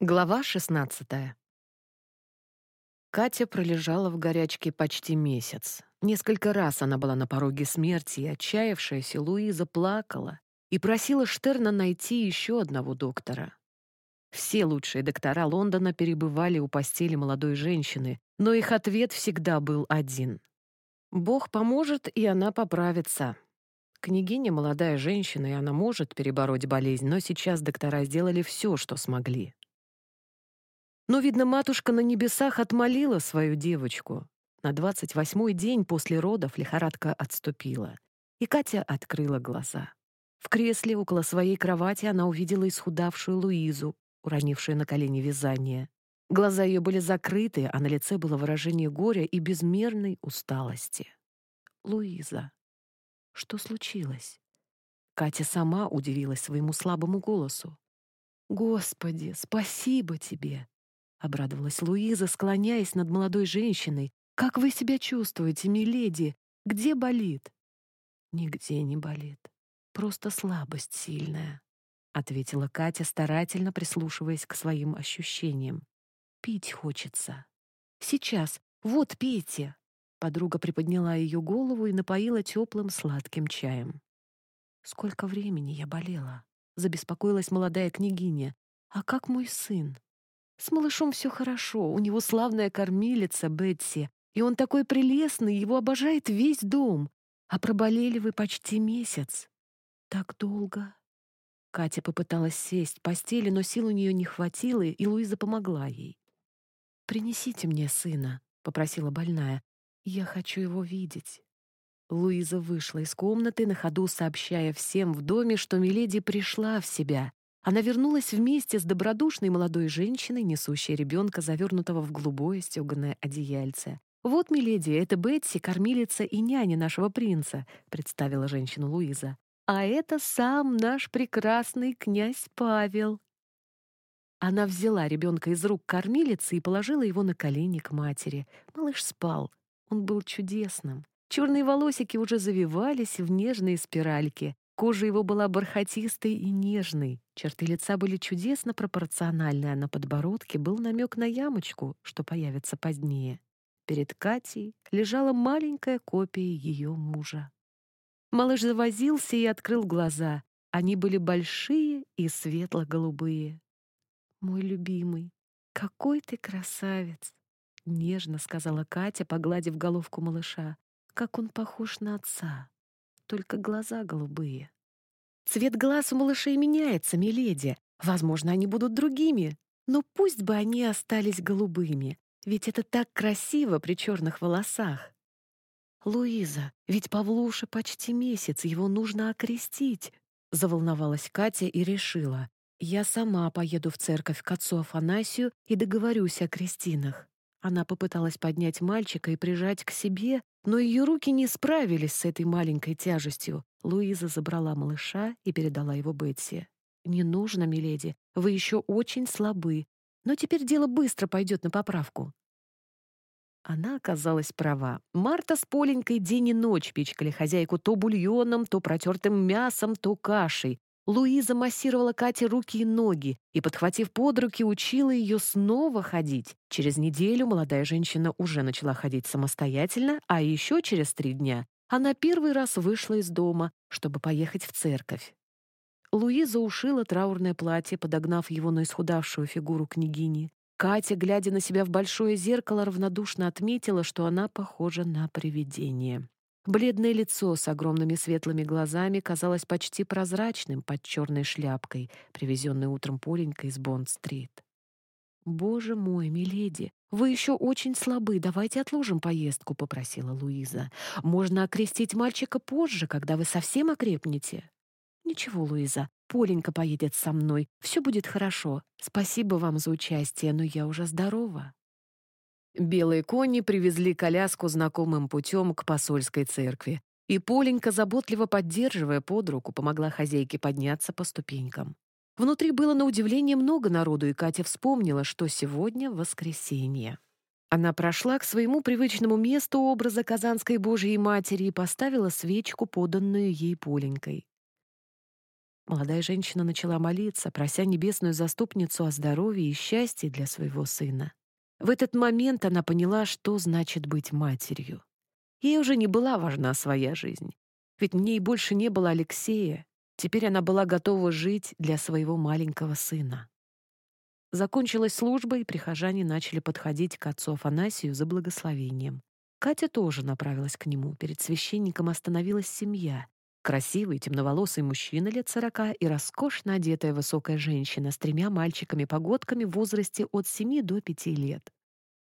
Глава 16 Катя пролежала в горячке почти месяц. Несколько раз она была на пороге смерти, и отчаявшаяся Луиза плакала и просила Штерна найти еще одного доктора. Все лучшие доктора Лондона перебывали у постели молодой женщины, но их ответ всегда был один. «Бог поможет, и она поправится». Княгиня — молодая женщина, и она может перебороть болезнь, но сейчас доктора сделали все, что смогли. Но, видно, матушка на небесах отмолила свою девочку. На двадцать восьмой день после родов лихорадка отступила, и Катя открыла глаза. В кресле около своей кровати она увидела исхудавшую Луизу, уронившую на колени вязание. Глаза ее были закрыты, а на лице было выражение горя и безмерной усталости. «Луиза, что случилось?» Катя сама удивилась своему слабому голосу. «Господи, спасибо тебе!» — обрадовалась Луиза, склоняясь над молодой женщиной. «Как вы себя чувствуете, миледи? Где болит?» «Нигде не болит. Просто слабость сильная», — ответила Катя, старательно прислушиваясь к своим ощущениям. «Пить хочется». «Сейчас. Вот, пейте». Подруга приподняла ее голову и напоила теплым сладким чаем. «Сколько времени я болела?» — забеспокоилась молодая княгиня. «А как мой сын?» С малышом все хорошо, у него славная кормилица Бетси, и он такой прелестный, его обожает весь дом. А проболели вы почти месяц. Так долго. Катя попыталась сесть в постели, но сил у нее не хватило, и Луиза помогла ей. «Принесите мне сына», — попросила больная. «Я хочу его видеть». Луиза вышла из комнаты, на ходу сообщая всем в доме, что Миледи пришла в себя она вернулась вместе с добродушной молодой женщиной, несущей ребенка, завернутого в голубое стеганое одеяльце. «Вот, миледи, это Бетси, кормилица и няня нашего принца», — представила женщину Луиза. «А это сам наш прекрасный князь Павел». Она взяла ребенка из рук кормилицы и положила его на колени к матери. Малыш спал. Он был чудесным. Черные волосики уже завивались в нежные спиральки. Кожа его была бархатистой и нежной. Черты лица были чудесно пропорциональны, а на подбородке был намек на ямочку, что появится позднее. Перед Катей лежала маленькая копия ее мужа. Малыш завозился и открыл глаза. Они были большие и светло-голубые. «Мой любимый, какой ты красавец!» — нежно сказала Катя, погладив головку малыша. «Как он похож на отца!» Только глаза голубые. Цвет глаз у малышей меняется, миледи. Возможно, они будут другими. Но пусть бы они остались голубыми, ведь это так красиво при черных волосах. «Луиза, ведь Павлуша почти месяц, его нужно окрестить», — заволновалась Катя и решила. «Я сама поеду в церковь к отцу Афанасию и договорюсь о крестинах». Она попыталась поднять мальчика и прижать к себе, но ее руки не справились с этой маленькой тяжестью. Луиза забрала малыша и передала его Бетси. «Не нужно, миледи, вы еще очень слабы, но теперь дело быстро пойдет на поправку». Она оказалась права. Марта с Поленькой день и ночь пичкали хозяйку то бульоном, то протертым мясом, то кашей. Луиза массировала Кате руки и ноги и, подхватив под руки, учила ее снова ходить. Через неделю молодая женщина уже начала ходить самостоятельно, а еще через три дня она первый раз вышла из дома, чтобы поехать в церковь. Луиза ушила траурное платье, подогнав его на исхудавшую фигуру княгини. Катя, глядя на себя в большое зеркало, равнодушно отметила, что она похожа на привидение. Бледное лицо с огромными светлыми глазами казалось почти прозрачным под черной шляпкой, привезенной утром Поленькой из Бонд-стрит. «Боже мой, миледи, вы еще очень слабы, давайте отложим поездку», — попросила Луиза. «Можно окрестить мальчика позже, когда вы совсем окрепнете». «Ничего, Луиза, Поленька поедет со мной, все будет хорошо. Спасибо вам за участие, но я уже здорова». Белые кони привезли коляску знакомым путем к посольской церкви, и Поленька, заботливо поддерживая под руку, помогла хозяйке подняться по ступенькам. Внутри было на удивление много народу, и Катя вспомнила, что сегодня воскресенье. Она прошла к своему привычному месту образа Казанской Божьей Матери и поставила свечку, поданную ей Поленькой. Молодая женщина начала молиться, прося небесную заступницу о здоровье и счастье для своего сына. В этот момент она поняла, что значит быть матерью. Ей уже не была важна своя жизнь. Ведь в ней больше не было Алексея. Теперь она была готова жить для своего маленького сына. Закончилась служба, и прихожане начали подходить к отцу Афанасию за благословением. Катя тоже направилась к нему. Перед священником остановилась семья. Красивый темноволосый мужчина лет сорока и роскошно одетая высокая женщина с тремя мальчиками-погодками в возрасте от семи до пяти лет.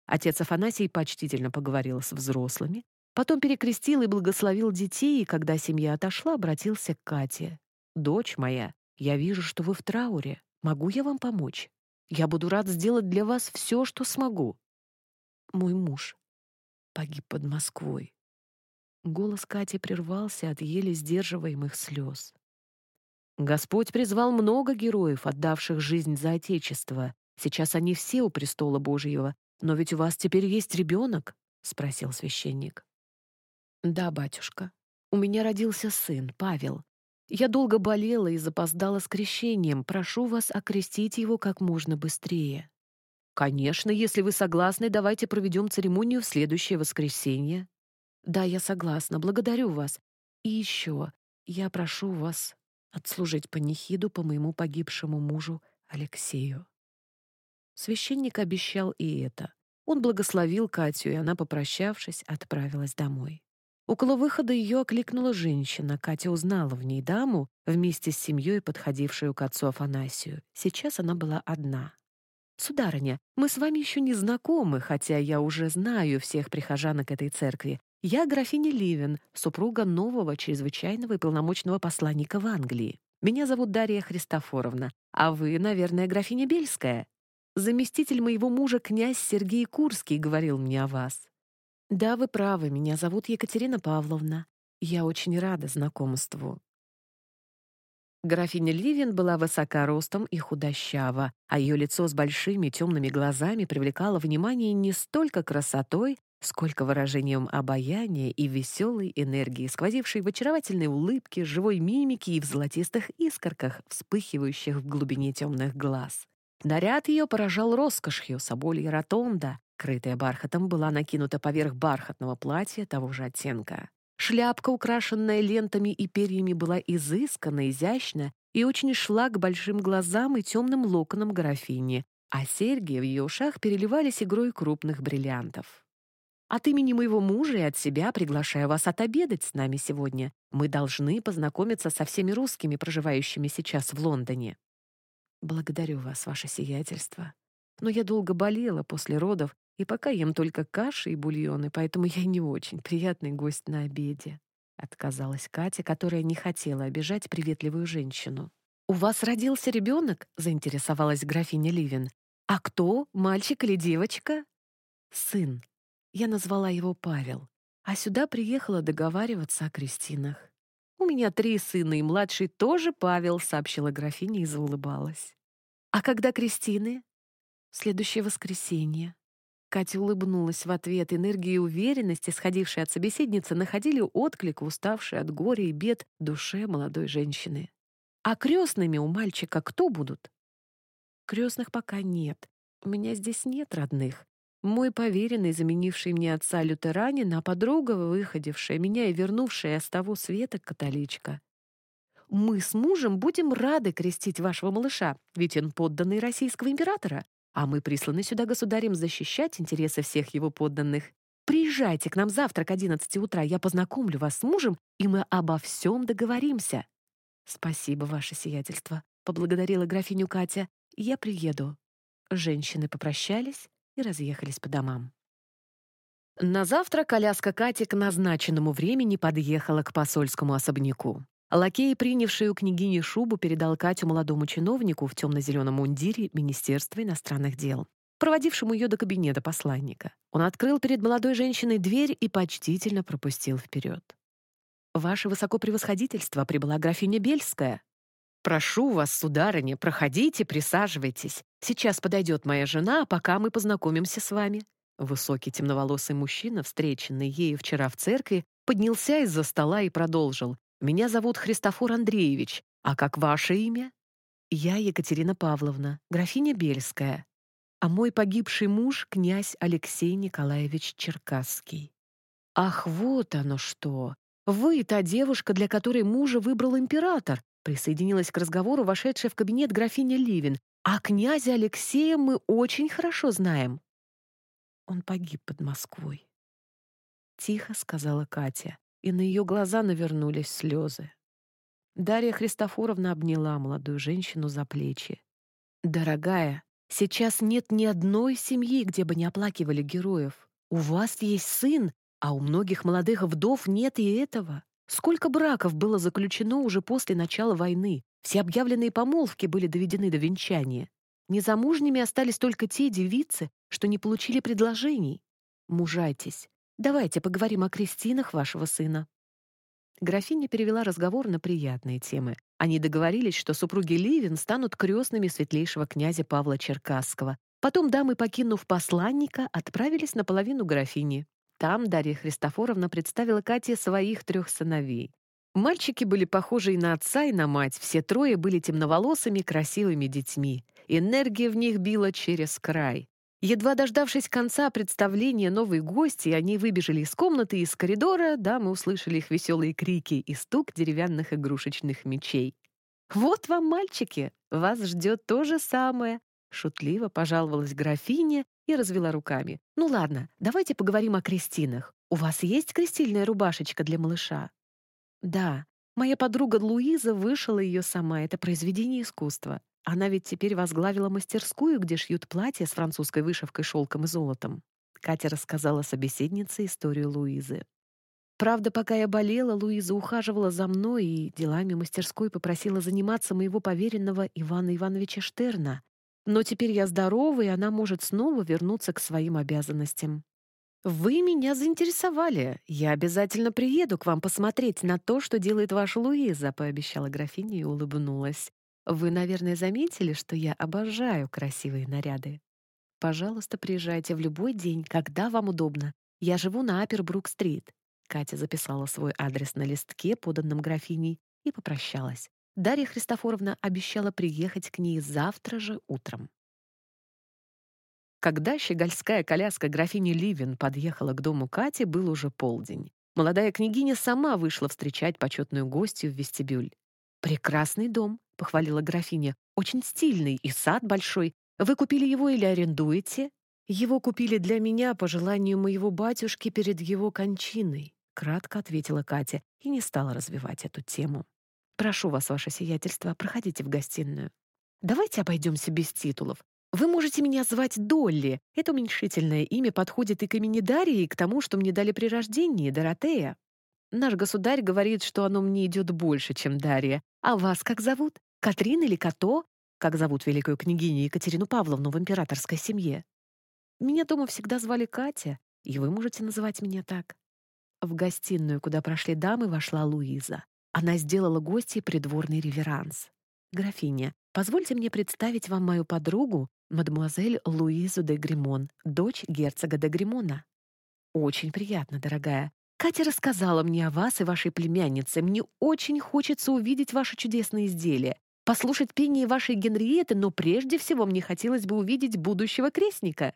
Отец Афанасий почтительно поговорил с взрослыми, потом перекрестил и благословил детей, и когда семья отошла, обратился к Кате. «Дочь моя, я вижу, что вы в трауре. Могу я вам помочь? Я буду рад сделать для вас все, что смогу». Мой муж погиб под Москвой. Голос Кати прервался от еле сдерживаемых слез. Господь призвал много героев, отдавших жизнь за Отечество. Сейчас они все у престола Божьего. Но ведь у вас теперь есть ребенок? — спросил священник. «Да, батюшка. У меня родился сын, Павел. Я долго болела и запоздала с крещением. Прошу вас окрестить его как можно быстрее». «Конечно, если вы согласны, давайте проведем церемонию в следующее воскресенье», да, я согласна, благодарю вас. И еще, я прошу вас отслужить панихиду по моему погибшему мужу Алексею. Священник обещал и это. Он благословил Катю, и она, попрощавшись, отправилась домой. Около выхода ее окликнула женщина. Катя узнала в ней даму, вместе с семьей, подходившую к отцу Афанасию. Сейчас она была одна. «Сударыня, мы с вами еще не знакомы, хотя я уже знаю всех прихожанок этой церкви. Я графиня Ливен, супруга нового чрезвычайного и полномочного посланника в Англии. Меня зовут Дарья Христофоровна, а вы, наверное, графиня Бельская. Заместитель моего мужа князь Сергей Курский говорил мне о вас. Да, вы правы, меня зовут Екатерина Павловна. Я очень рада знакомству. Графиня Ливен была высока ростом и худощава, а ее лицо с большими темными глазами привлекало внимание не столько красотой, сколько выражением обаяния и веселой энергии, сквозившей в очаровательной улыбке, живой мимике и в золотистых искорках, вспыхивающих в глубине темных глаз. Наряд ее поражал роскошью, соболья ротонда, крытая бархатом, была накинута поверх бархатного платья того же оттенка. Шляпка, украшенная лентами и перьями, была изысканно, изящна и очень шла к большим глазам и темным локонам графини, а серьги в ее ушах переливались игрой крупных бриллиантов. От имени моего мужа и от себя приглашаю вас отобедать с нами сегодня. Мы должны познакомиться со всеми русскими, проживающими сейчас в Лондоне. Благодарю вас, ваше сиятельство. Но я долго болела после родов, и пока ем только каши и бульоны, поэтому я не очень приятный гость на обеде. Отказалась Катя, которая не хотела обижать приветливую женщину. «У вас родился ребенок?» — заинтересовалась графиня Ливин. «А кто, мальчик или девочка?» «Сын», я назвала его Павел, а сюда приехала договариваться о крестинах. «У меня три сына, и младший тоже Павел», — сообщила графиня и заулыбалась. «А когда крестины?» «Следующее воскресенье». Катя улыбнулась в ответ. Энергия и уверенность, исходившие от собеседницы, находили отклик, уставшей от горя и бед душе молодой женщины. «А крестными у мальчика кто будут?» «Крестных пока нет. У меня здесь нет родных. Мой поверенный, заменивший мне отца лютеранина, а подруга, выходившая меня и вернувшая с того света католичка. Мы с мужем будем рады крестить вашего малыша, ведь он подданный российского императора, а мы присланы сюда государем защищать интересы всех его подданных. Приезжайте к нам завтра к 11 утра, я познакомлю вас с мужем, и мы обо всем договоримся. Спасибо, ваше сиятельство, поблагодарила графиню Катя. Я приеду. Женщины попрощались, и разъехались по домам. На завтра коляска Кати к назначенному времени подъехала к посольскому особняку. Лакей, принявший у княгини шубу, передал Катю молодому чиновнику в темно-зеленом мундире Министерства иностранных дел, проводившему ее до кабинета посланника. Он открыл перед молодой женщиной дверь и почтительно пропустил вперед. «Ваше высокопревосходительство прибыла графиня Бельская», «Прошу вас, сударыня, проходите, присаживайтесь. Сейчас подойдет моя жена, а пока мы познакомимся с вами». Высокий темноволосый мужчина, встреченный ею вчера в церкви, поднялся из-за стола и продолжил. «Меня зовут Христофор Андреевич. А как ваше имя? Я Екатерина Павловна, графиня Бельская. А мой погибший муж — князь Алексей Николаевич Черкасский. Ах, вот оно что! Вы та девушка, для которой мужа выбрал император, присоединилась к разговору вошедшая в кабинет графиня Ливин. А князя Алексея мы очень хорошо знаем. Он погиб под Москвой. Тихо сказала Катя, и на ее глаза навернулись слезы. Дарья Христофоровна обняла молодую женщину за плечи. «Дорогая, сейчас нет ни одной семьи, где бы не оплакивали героев. У вас есть сын, а у многих молодых вдов нет и этого. Сколько браков было заключено уже после начала войны? Все объявленные помолвки были доведены до венчания. Незамужними остались только те девицы, что не получили предложений. Мужайтесь. Давайте поговорим о крестинах вашего сына». Графиня перевела разговор на приятные темы. Они договорились, что супруги Ливин станут крестными светлейшего князя Павла Черкасского. Потом дамы, покинув посланника, отправились на половину графини. Там Дарья Христофоровна представила Кате своих трех сыновей. Мальчики были похожи и на отца, и на мать. Все трое были темноволосыми, красивыми детьми. Энергия в них била через край. Едва дождавшись конца представления новые гости, они выбежали из комнаты и из коридора, да, мы услышали их веселые крики и стук деревянных игрушечных мечей. «Вот вам, мальчики, вас ждет то же самое!» Шутливо пожаловалась графиня и развела руками. «Ну ладно, давайте поговорим о крестинах. У вас есть крестильная рубашечка для малыша?» Да, моя подруга Луиза вышила ее сама, это произведение искусства. Она ведь теперь возглавила мастерскую, где шьют платья с французской вышивкой шелком и золотом. Катя рассказала собеседнице историю Луизы. Правда, пока я болела, Луиза ухаживала за мной и делами мастерской попросила заниматься моего поверенного Ивана Ивановича Штерна. Но теперь я здорова, и она может снова вернуться к своим обязанностям. «Вы меня заинтересовали. Я обязательно приеду к вам посмотреть на то, что делает ваша Луиза», — пообещала графиня и улыбнулась. «Вы, наверное, заметили, что я обожаю красивые наряды. Пожалуйста, приезжайте в любой день, когда вам удобно. Я живу на Апербрук-стрит». Катя записала свой адрес на листке, поданном графиней, и попрощалась. Дарья Христофоровна обещала приехать к ней завтра же утром. Когда щегольская коляска графини Ливен подъехала к дому Кати, был уже полдень. Молодая княгиня сама вышла встречать почетную гостью в вестибюль. «Прекрасный дом», — похвалила графиня. «Очень стильный и сад большой. Вы купили его или арендуете?» «Его купили для меня по желанию моего батюшки перед его кончиной», — кратко ответила Катя и не стала развивать эту тему. «Прошу вас, ваше сиятельство, проходите в гостиную. Давайте обойдемся без титулов. Вы можете меня звать Долли. Это уменьшительное имя подходит и к имени Дарьи, и к тому, что мне дали при рождении, Доротея. Наш государь говорит, что оно мне идет больше, чем Дарья. А вас как зовут? Катрин или Като? Как зовут великую княгиню Екатерину Павловну в императорской семье? Меня дома всегда звали Катя, и вы можете называть меня так. В гостиную, куда прошли дамы, вошла Луиза. Она сделала гостье придворный реверанс. «Графиня, позвольте мне представить вам мою подругу, мадемуазель Луизу де Гримон, дочь герцога де Гримона. Очень приятно, дорогая. Катя рассказала мне о вас и вашей племяннице. Мне очень хочется увидеть ваши чудесные изделия, послушать пение вашей Генриеты, но прежде всего мне хотелось бы увидеть будущего крестника.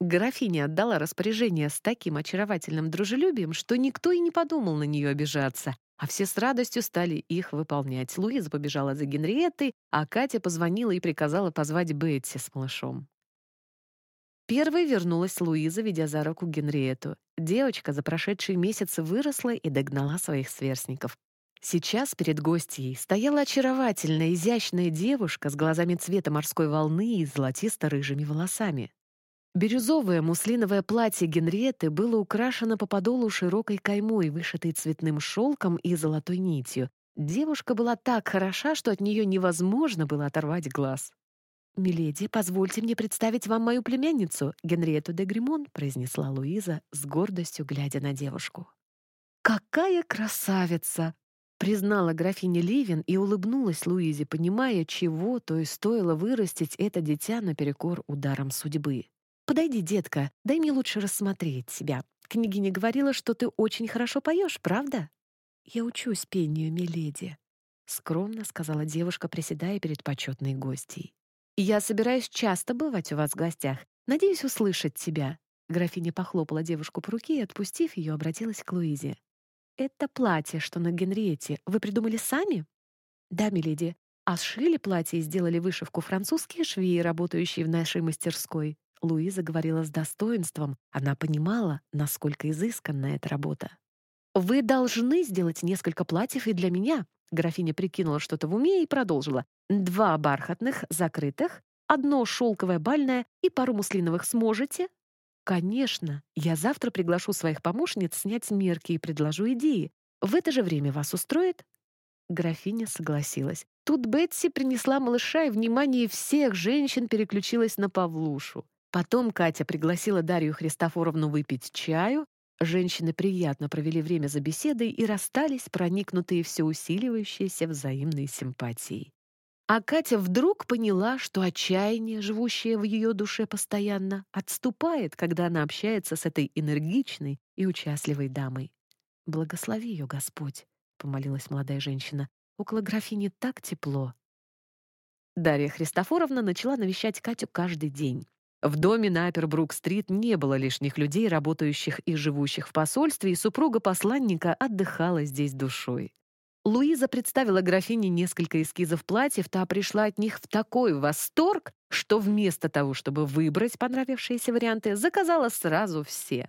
Графиня отдала распоряжение с таким очаровательным дружелюбием, что никто и не подумал на нее обижаться, а все с радостью стали их выполнять. Луиза побежала за Генриеттой, а Катя позвонила и приказала позвать Бетси с малышом. Первой вернулась Луиза, ведя за руку Генриетту. Девочка за прошедшие месяцы выросла и догнала своих сверстников. Сейчас перед гостьей стояла очаровательная, изящная девушка с глазами цвета морской волны и золотисто-рыжими волосами. Бирюзовое муслиновое платье Генриетты было украшено по подолу широкой каймой, вышитой цветным шелком и золотой нитью. Девушка была так хороша, что от нее невозможно было оторвать глаз. «Миледи, позвольте мне представить вам мою племянницу, Генриетту де Гримон», произнесла Луиза, с гордостью глядя на девушку. «Какая красавица!» признала графиня Ливин и улыбнулась Луизе, понимая, чего то и стоило вырастить это дитя наперекор ударом судьбы. «Подойди, детка, дай мне лучше рассмотреть себя. Княгиня говорила, что ты очень хорошо поешь, правда?» «Я учусь пению, миледи», — скромно сказала девушка, приседая перед почетной гостьей. «Я собираюсь часто бывать у вас в гостях. Надеюсь услышать тебя». Графиня похлопала девушку по руке и, отпустив ее, обратилась к Луизе. «Это платье, что на Генриете, вы придумали сами?» «Да, миледи. А сшили платье и сделали вышивку французские швеи, работающие в нашей мастерской». Луиза говорила с достоинством. Она понимала, насколько изысканна эта работа. «Вы должны сделать несколько платьев и для меня», Графиня прикинула что-то в уме и продолжила. «Два бархатных, закрытых, одно шелковое бальное и пару муслиновых сможете?» «Конечно. Я завтра приглашу своих помощниц снять мерки и предложу идеи. В это же время вас устроит?» Графиня согласилась. Тут Бетси принесла малыша, и внимание всех женщин переключилось на Павлушу. Потом Катя пригласила Дарью Христофоровну выпить чаю, Женщины приятно провели время за беседой и расстались, проникнутые все усиливающейся взаимной симпатией. А Катя вдруг поняла, что отчаяние, живущее в ее душе постоянно, отступает, когда она общается с этой энергичной и участливой дамой. «Благослови ее, Господь», — помолилась молодая женщина. «Около графини так тепло». Дарья Христофоровна начала навещать Катю каждый день. В доме на Апербрук-стрит не было лишних людей, работающих и живущих в посольстве, и супруга посланника отдыхала здесь душой. Луиза представила графине несколько эскизов платьев, та пришла от них в такой восторг, что вместо того, чтобы выбрать понравившиеся варианты, заказала сразу все.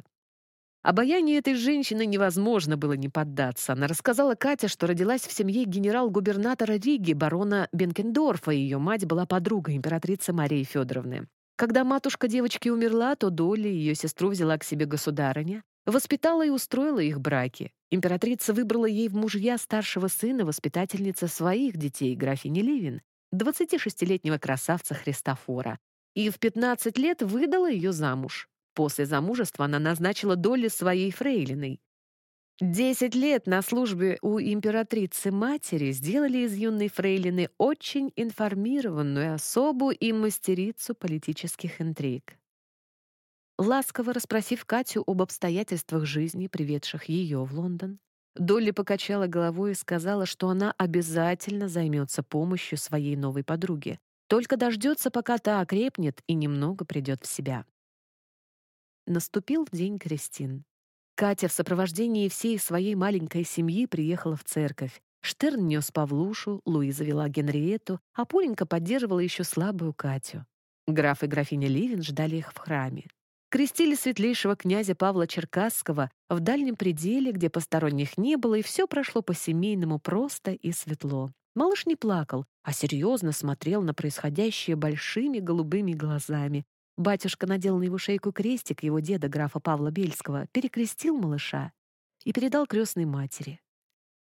Обаянию этой женщины невозможно было не поддаться. Она рассказала Кате, что родилась в семье генерал-губернатора Риги, барона Бенкендорфа, и ее мать была подругой императрицы Марии Федоровны. Когда матушка девочки умерла, то Долли, ее сестру, взяла к себе государыня, воспитала и устроила их браки. Императрица выбрала ей в мужья старшего сына, воспитательница своих детей, графини Ливин, 26-летнего красавца Христофора, и в 15 лет выдала ее замуж. После замужества она назначила Долли своей фрейлиной. Десять лет на службе у императрицы-матери сделали из юной фрейлины очень информированную особу и мастерицу политических интриг. Ласково расспросив Катю об обстоятельствах жизни, приведших ее в Лондон, Долли покачала головой и сказала, что она обязательно займется помощью своей новой подруге, только дождется, пока та окрепнет и немного придет в себя. Наступил день Кристин. Катя в сопровождении всей своей маленькой семьи приехала в церковь. Штерн нес Павлушу, Луиза вела Генриету, а Поленька поддерживала еще слабую Катю. Граф и графиня Ливин ждали их в храме. Крестили светлейшего князя Павла Черкасского в дальнем пределе, где посторонних не было, и все прошло по-семейному просто и светло. Малыш не плакал, а серьезно смотрел на происходящее большими голубыми глазами, Батюшка надел на его шейку крестик его деда, графа Павла Бельского, перекрестил малыша и передал крестной матери.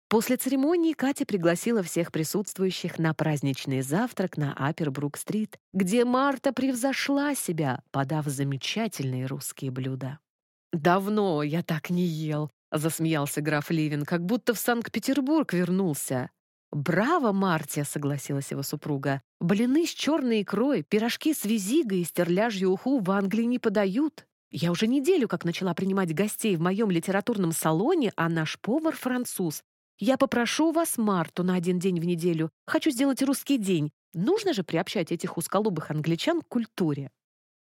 После церемонии Катя пригласила всех присутствующих на праздничный завтрак на Апербрук-стрит, где Марта превзошла себя, подав замечательные русские блюда. «Давно я так не ел», — засмеялся граф Ливин, как будто в Санкт-Петербург вернулся. «Браво, Мартия!» — согласилась его супруга. «Блины с черной икрой, пирожки с визигой и стерляжью уху в Англии не подают. Я уже неделю как начала принимать гостей в моем литературном салоне, а наш повар — француз. Я попрошу вас Марту на один день в неделю. Хочу сделать русский день. Нужно же приобщать этих узколобых англичан к культуре».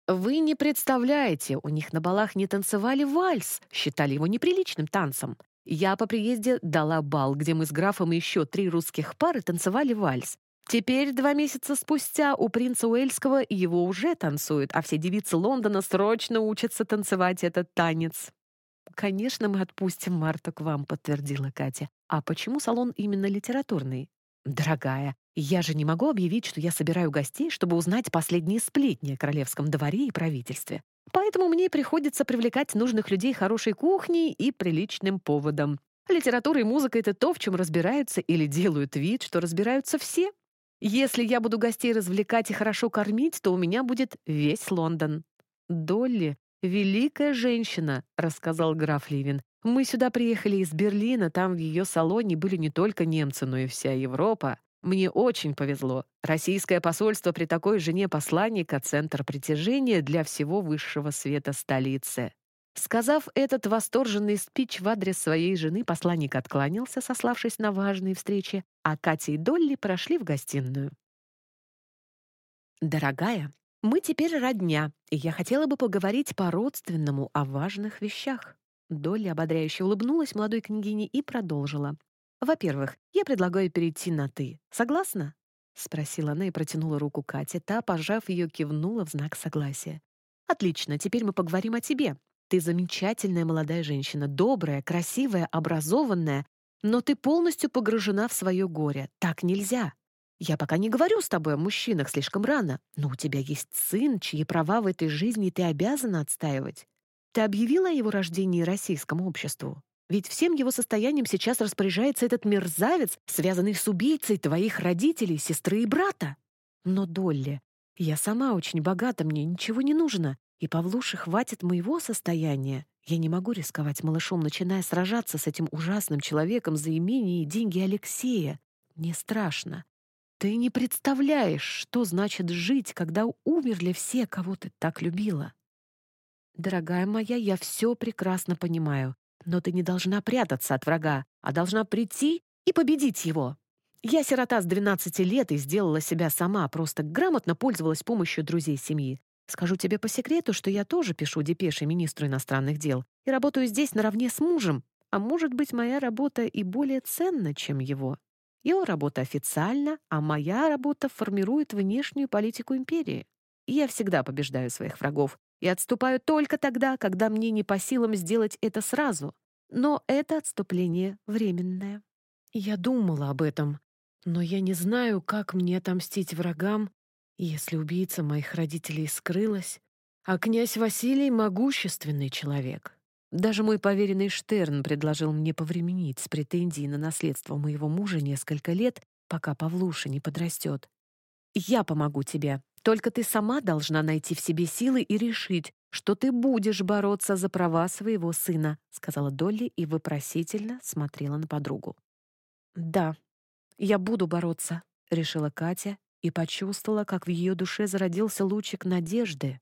«Вы не представляете, у них на балах не танцевали вальс, считали его неприличным танцем. Я по приезде дала бал, где мы с графом и еще три русских пары танцевали вальс. Теперь, два месяца спустя, у принца Уэльского его уже танцуют, а все девицы Лондона срочно учатся танцевать этот танец. «Конечно, мы отпустим Марту к вам», — подтвердила Катя. «А почему салон именно литературный?» «Дорогая, я же не могу объявить, что я собираю гостей, чтобы узнать последние сплетни о королевском дворе и правительстве. Поэтому мне приходится привлекать нужных людей хорошей кухней и приличным поводом. Литература и музыка — это то, в чем разбираются или делают вид, что разбираются все. Если я буду гостей развлекать и хорошо кормить, то у меня будет весь Лондон. «Долли — великая женщина», — рассказал граф Ливин. «Мы сюда приехали из Берлина, там в ее салоне были не только немцы, но и вся Европа. Мне очень повезло. Российское посольство при такой жене посланника — центр притяжения для всего высшего света столицы. Сказав этот восторженный спич в адрес своей жены, посланник откланялся, сославшись на важные встречи, а Катя и Долли прошли в гостиную. «Дорогая, мы теперь родня, и я хотела бы поговорить по-родственному о важных вещах». Долли ободряюще улыбнулась молодой княгине и продолжила. «Во-первых, я предлагаю перейти на «ты». Согласна?» — спросила она и протянула руку Кате. Та, пожав ее, кивнула в знак согласия. «Отлично, теперь мы поговорим о тебе. Ты замечательная молодая женщина, добрая, красивая, образованная, но ты полностью погружена в свое горе. Так нельзя. Я пока не говорю с тобой о мужчинах слишком рано, но у тебя есть сын, чьи права в этой жизни ты обязана отстаивать. Ты объявила о его рождении российскому обществу? Ведь всем его состоянием сейчас распоряжается этот мерзавец, связанный с убийцей твоих родителей, сестры и брата. Но, Долли, я сама очень богата, мне ничего не нужно. И Павлуше хватит моего состояния. Я не могу рисковать малышом, начиная сражаться с этим ужасным человеком за имение и деньги Алексея. Мне страшно. Ты не представляешь, что значит жить, когда умерли все, кого ты так любила. Дорогая моя, я все прекрасно понимаю, но ты не должна прятаться от врага, а должна прийти и победить его. Я сирота с 12 лет и сделала себя сама, просто грамотно пользовалась помощью друзей семьи. Скажу тебе по секрету, что я тоже пишу депеши министру иностранных дел и работаю здесь наравне с мужем, а может быть, моя работа и более ценна, чем его. Его работа официальна, а моя работа формирует внешнюю политику империи. И я всегда побеждаю своих врагов и отступаю только тогда, когда мне не по силам сделать это сразу. Но это отступление временное. Я думала об этом, но я не знаю, как мне отомстить врагам если убийца моих родителей скрылась, а князь Василий — могущественный человек. Даже мой поверенный Штерн предложил мне повременить с претензией на наследство моего мужа несколько лет, пока Павлуша не подрастет. Я помогу тебе. Только ты сама должна найти в себе силы и решить, что ты будешь бороться за права своего сына», — сказала Долли и вопросительно смотрела на подругу. «Да, я буду бороться», — решила Катя и почувствовала, как в ее душе зародился лучик надежды.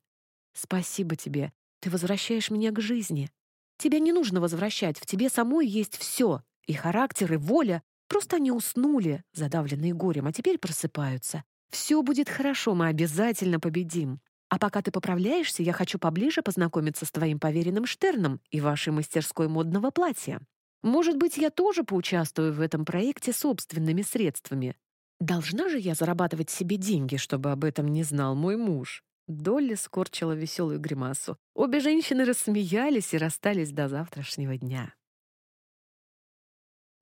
«Спасибо тебе. Ты возвращаешь меня к жизни. Тебя не нужно возвращать, в тебе самой есть все. И характер, и воля. Просто они уснули, задавленные горем, а теперь просыпаются. Все будет хорошо, мы обязательно победим. А пока ты поправляешься, я хочу поближе познакомиться с твоим поверенным Штерном и вашей мастерской модного платья. Может быть, я тоже поучаствую в этом проекте собственными средствами. Должна же я зарабатывать себе деньги, чтобы об этом не знал мой муж. Долли скорчила веселую гримасу. Обе женщины рассмеялись и расстались до завтрашнего дня.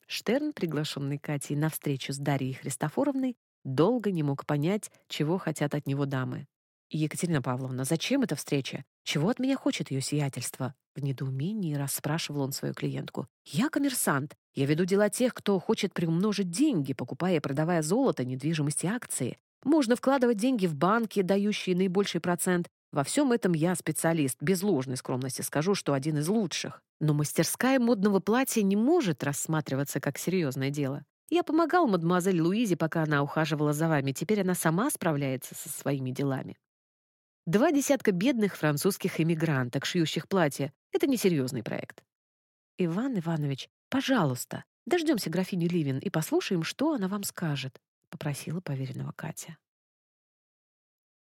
Штерн, приглашенный Катей на встречу с Дарьей Христофоровной, долго не мог понять, чего хотят от него дамы. «Екатерина Павловна, зачем эта встреча? Чего от меня хочет ее сиятельство?» В недоумении расспрашивал он свою клиентку. «Я коммерсант. Я веду дела тех, кто хочет приумножить деньги, покупая и продавая золото, недвижимость и акции. Можно вкладывать деньги в банки, дающие наибольший процент. Во всем этом я специалист. Без ложной скромности скажу, что один из лучших. Но мастерская модного платья не может рассматриваться как серьезное дело. Я помогал мадемуазель Луизе, пока она ухаживала за вами. Теперь она сама справляется со своими делами. Два десятка бедных французских эмигранток, шьющих платья — это несерьезный проект. Иван Иванович, пожалуйста, дождемся графини Ливин и послушаем, что она вам скажет, — попросила поверенного Катя.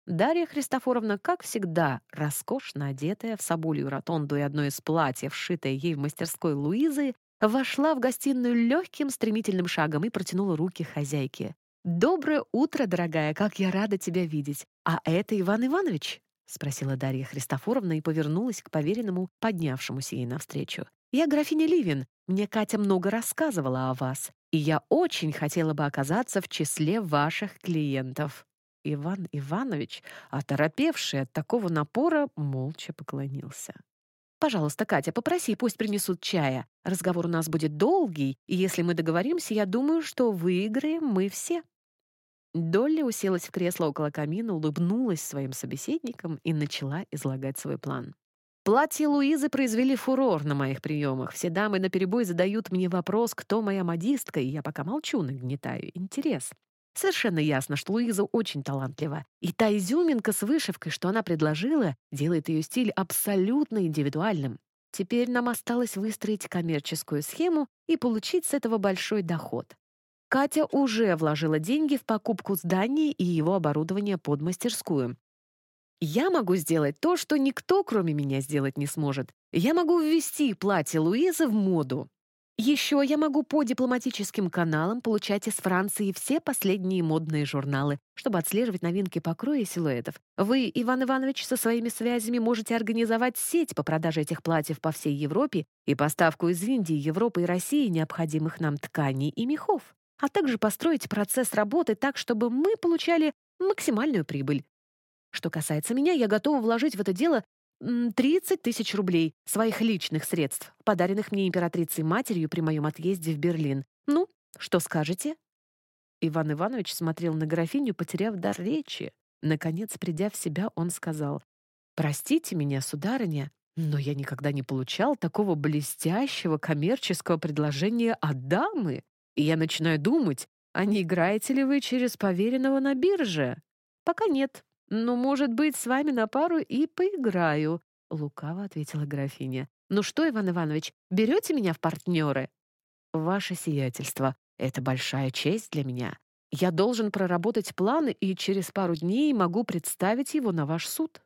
Дарья Христофоровна, как всегда, роскошно одетая в соболью ротонду и одно из платьев, сшитое ей в мастерской Луизы, вошла в гостиную легким стремительным шагом и протянула руки хозяйке. «Доброе утро, дорогая, как я рада тебя видеть. А это Иван Иванович?» — спросила Дарья Христофоровна и повернулась к поверенному, поднявшемуся ей навстречу. «Я графиня Ливин. Мне Катя много рассказывала о вас, и я очень хотела бы оказаться в числе ваших клиентов». Иван Иванович, оторопевший от такого напора, молча поклонился. «Пожалуйста, Катя, попроси, пусть принесут чая. Разговор у нас будет долгий, и если мы договоримся, я думаю, что выиграем мы все». Долли уселась в кресло около камина, улыбнулась своим собеседникам и начала излагать свой план. Платья Луизы произвели фурор на моих приемах. Все дамы наперебой задают мне вопрос, кто моя модистка, и я пока молчу, нагнетаю интерес. Совершенно ясно, что Луиза очень талантлива. И та изюминка с вышивкой, что она предложила, делает ее стиль абсолютно индивидуальным. Теперь нам осталось выстроить коммерческую схему и получить с этого большой доход. Катя уже вложила деньги в покупку здания и его оборудование под мастерскую. Я могу сделать то, что никто, кроме меня, сделать не сможет. Я могу ввести платье Луизы в моду. Еще я могу по дипломатическим каналам получать из Франции все последние модные журналы, чтобы отслеживать новинки покроя и силуэтов. Вы, Иван Иванович, со своими связями можете организовать сеть по продаже этих платьев по всей Европе и поставку из Индии, Европы и России необходимых нам тканей и мехов, а также построить процесс работы так, чтобы мы получали максимальную прибыль. Что касается меня, я готова вложить в это дело 30 тысяч рублей своих личных средств, подаренных мне императрицей-матерью при моем отъезде в Берлин. Ну, что скажете?» Иван Иванович смотрел на графиню, потеряв дар речи. Наконец, придя в себя, он сказал, «Простите меня, сударыня, но я никогда не получал такого блестящего коммерческого предложения от дамы. И я начинаю думать, а не играете ли вы через поверенного на бирже? Пока нет, «Ну, может быть, с вами на пару и поиграю», — лукаво ответила графиня. «Ну что, Иван Иванович, берете меня в партнеры?» «Ваше сиятельство, это большая честь для меня. Я должен проработать планы и через пару дней могу представить его на ваш суд».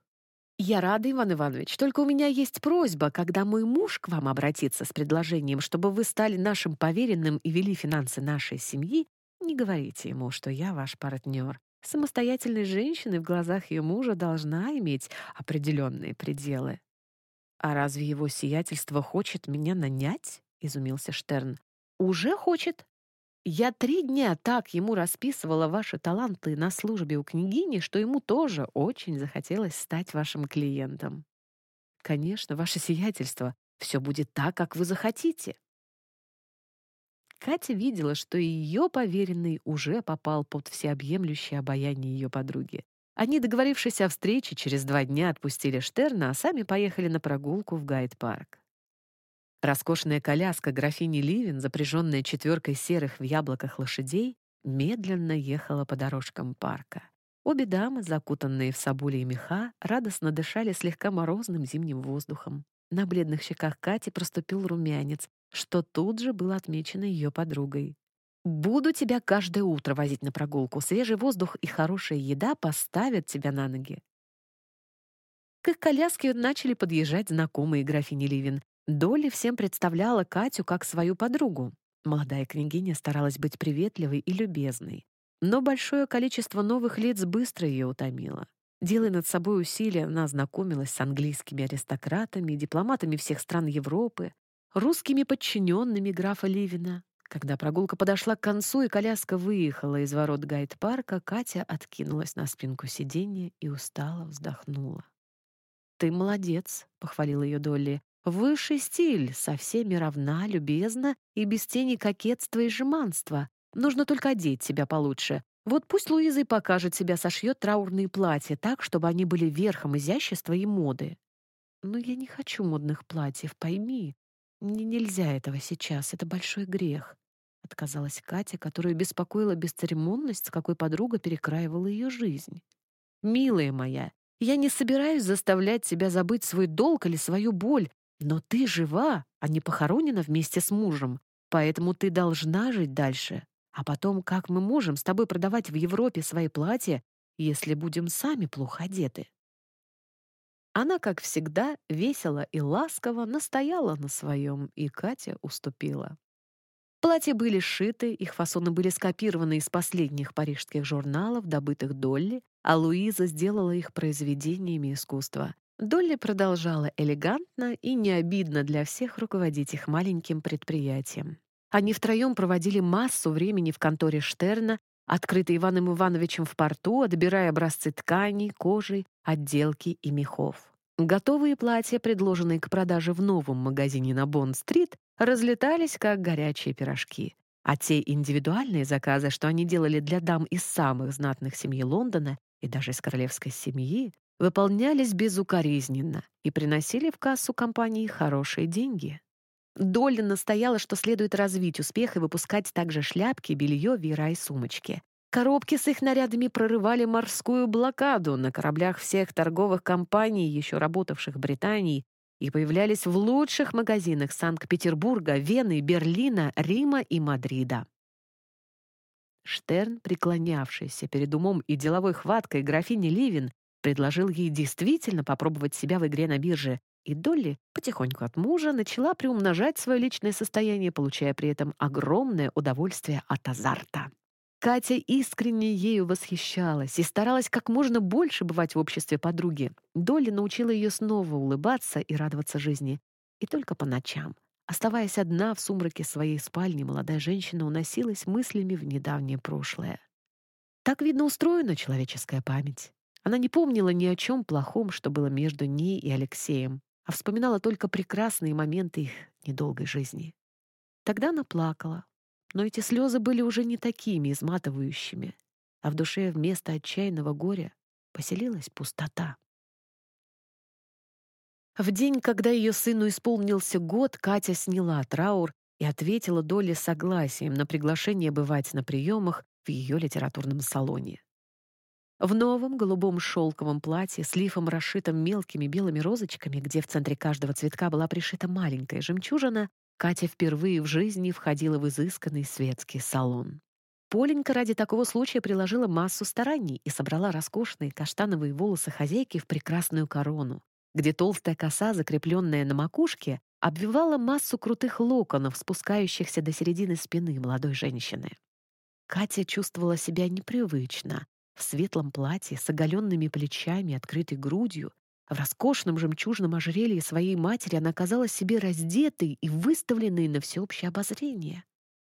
«Я рада, Иван Иванович, только у меня есть просьба, когда мой муж к вам обратится с предложением, чтобы вы стали нашим поверенным и вели финансы нашей семьи, не говорите ему, что я ваш партнер. Самостоятельность женщины в глазах ее мужа должна иметь определенные пределы. «А разве его сиятельство хочет меня нанять?» — изумился Штерн. «Уже хочет. Я три дня так ему расписывала ваши таланты на службе у княгини, что ему тоже очень захотелось стать вашим клиентом. Конечно, ваше сиятельство, все будет так, как вы захотите. Катя видела, что ее поверенный уже попал под всеобъемлющее обаяние ее подруги. Они, договорившись о встрече, через два дня отпустили Штерна, а сами поехали на прогулку в Гайд-парк. Роскошная коляска графини Ливин, запряженная четверкой серых в яблоках лошадей, медленно ехала по дорожкам парка. Обе дамы, закутанные в соболи и меха, радостно дышали слегка морозным зимним воздухом. На бледных щеках Кати проступил румянец, что тут же было отмечено ее подругой. «Буду тебя каждое утро возить на прогулку. Свежий воздух и хорошая еда поставят тебя на ноги». К их коляске начали подъезжать знакомые графини Ливин. Долли всем представляла Катю как свою подругу. Молодая княгиня старалась быть приветливой и любезной. Но большое количество новых лиц быстро ее утомило. Делая над собой усилия, она знакомилась с английскими аристократами, дипломатами всех стран Европы, русскими подчиненными графа Ливина. Когда прогулка подошла к концу и коляска выехала из ворот гайд-парка, Катя откинулась на спинку сиденья и устало вздохнула. «Ты молодец», — похвалил ее Долли. «Высший стиль, со всеми равна, любезна и без тени кокетства и жеманства. Нужно только одеть себя получше. Вот пусть Луиза и покажет себя, сошьет траурные платья так, чтобы они были верхом изящества и моды». «Но я не хочу модных платьев, пойми», «Мне нельзя этого сейчас, это большой грех», — отказалась Катя, которую беспокоила бесцеремонность, с какой подруга перекраивала ее жизнь. «Милая моя, я не собираюсь заставлять тебя забыть свой долг или свою боль, но ты жива, а не похоронена вместе с мужем, поэтому ты должна жить дальше. А потом, как мы можем с тобой продавать в Европе свои платья, если будем сами плохо одеты?» Она, как всегда, весело и ласково настояла на своем, и Катя уступила. Платья были сшиты, их фасоны были скопированы из последних парижских журналов, добытых Долли, а Луиза сделала их произведениями искусства. Долли продолжала элегантно и не обидно для всех руководить их маленьким предприятием. Они втроем проводили массу времени в конторе Штерна, открытой Иваном Ивановичем в порту, отбирая образцы тканей, кожи, отделки и мехов. Готовые платья, предложенные к продаже в новом магазине на Бонд-стрит, разлетались как горячие пирожки. А те индивидуальные заказы, что они делали для дам из самых знатных семей Лондона и даже из королевской семьи, выполнялись безукоризненно и приносили в кассу компании хорошие деньги. Долли настояла, что следует развить успех и выпускать также шляпки, белье, веера и сумочки. Коробки с их нарядами прорывали морскую блокаду на кораблях всех торговых компаний, еще работавших в Британии, и появлялись в лучших магазинах Санкт-Петербурга, Вены, Берлина, Рима и Мадрида. Штерн, преклонявшийся перед умом и деловой хваткой графини Ливин, предложил ей действительно попробовать себя в игре на бирже, и Долли потихоньку от мужа начала приумножать свое личное состояние, получая при этом огромное удовольствие от азарта. Катя искренне ею восхищалась и старалась как можно больше бывать в обществе подруги. Долли научила ее снова улыбаться и радоваться жизни. И только по ночам, оставаясь одна в сумраке своей спальни, молодая женщина уносилась мыслями в недавнее прошлое. Так, видно, устроена человеческая память. Она не помнила ни о чем плохом, что было между ней и Алексеем, а вспоминала только прекрасные моменты их недолгой жизни. Тогда она плакала, но эти слезы были уже не такими изматывающими, а в душе вместо отчаянного горя поселилась пустота. В день, когда ее сыну исполнился год, Катя сняла траур и ответила Доле согласием на приглашение бывать на приемах в ее литературном салоне. В новом голубом шелковом платье с лифом, расшитым мелкими белыми розочками, где в центре каждого цветка была пришита маленькая жемчужина, Катя впервые в жизни входила в изысканный светский салон. Поленька ради такого случая приложила массу стараний и собрала роскошные каштановые волосы хозяйки в прекрасную корону, где толстая коса, закрепленная на макушке, обвивала массу крутых локонов, спускающихся до середины спины молодой женщины. Катя чувствовала себя непривычно, в светлом платье с оголенными плечами, открытой грудью в роскошном жемчужном ожерелье своей матери она казалась себе раздетой и выставленной на всеобщее обозрение.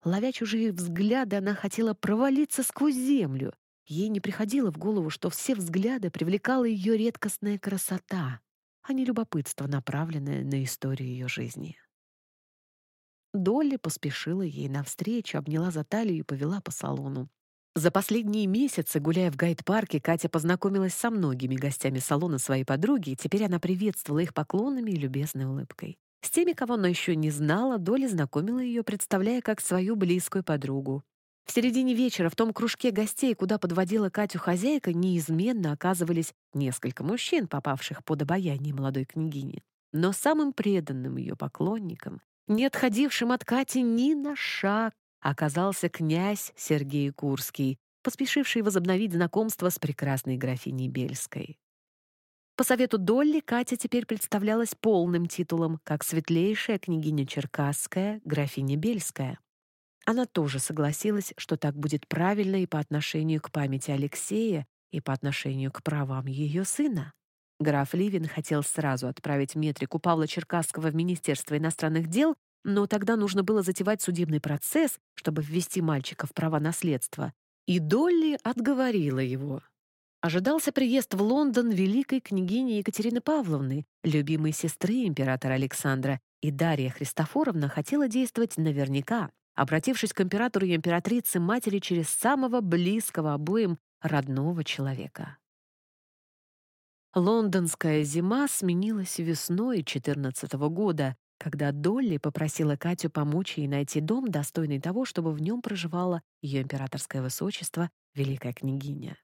Ловя чужие взгляды, она хотела провалиться сквозь землю. Ей не приходило в голову, что все взгляды привлекала ее редкостная красота, а не любопытство, направленное на историю ее жизни. Долли поспешила ей навстречу, обняла за талию и повела по салону. За последние месяцы, гуляя в гайд-парке, Катя познакомилась со многими гостями салона своей подруги, и теперь она приветствовала их поклонами и любезной улыбкой. С теми, кого она еще не знала, Доля знакомила ее, представляя как свою близкую подругу. В середине вечера в том кружке гостей, куда подводила Катю хозяйка, неизменно оказывались несколько мужчин, попавших под обаяние молодой княгини. Но самым преданным ее поклонником, не отходившим от Кати ни на шаг, оказался князь Сергей Курский, поспешивший возобновить знакомство с прекрасной графиней Бельской. По совету Долли Катя теперь представлялась полным титулом, как светлейшая княгиня Черкасская, графиня Бельская. Она тоже согласилась, что так будет правильно и по отношению к памяти Алексея, и по отношению к правам ее сына. Граф Ливин хотел сразу отправить метрику Павла Черкасского в Министерство иностранных дел, но тогда нужно было затевать судебный процесс, чтобы ввести мальчика в права наследства. И Долли отговорила его. Ожидался приезд в Лондон великой княгини Екатерины Павловны, любимой сестры императора Александра, и Дарья Христофоровна хотела действовать наверняка, обратившись к императору и императрице матери через самого близкого обоим родного человека. Лондонская зима сменилась весной 14 года, когда Долли попросила Катю помочь ей найти дом, достойный того, чтобы в нем проживало ее императорское высочество, великая княгиня.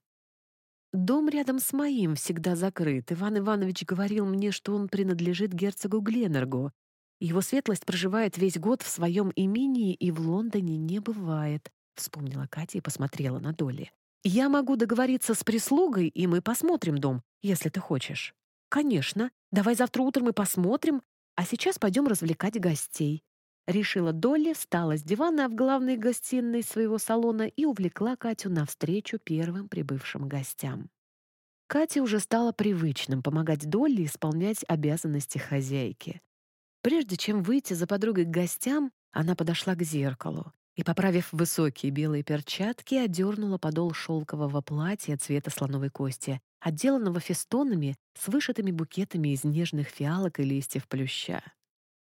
«Дом рядом с моим всегда закрыт. Иван Иванович говорил мне, что он принадлежит герцогу Гленнергу. Его светлость проживает весь год в своем имении и в Лондоне не бывает», — вспомнила Катя и посмотрела на Долли. «Я могу договориться с прислугой, и мы посмотрим дом, если ты хочешь». «Конечно. Давай завтра утром и посмотрим, а сейчас пойдем развлекать гостей. Решила Долли, встала с дивана в главной гостиной своего салона и увлекла Катю навстречу первым прибывшим гостям. Кате уже стало привычным помогать Долли исполнять обязанности хозяйки. Прежде чем выйти за подругой к гостям, она подошла к зеркалу и, поправив высокие белые перчатки, одернула подол шелкового платья цвета слоновой кости, отделанного фестонами с вышитыми букетами из нежных фиалок и листьев плюща.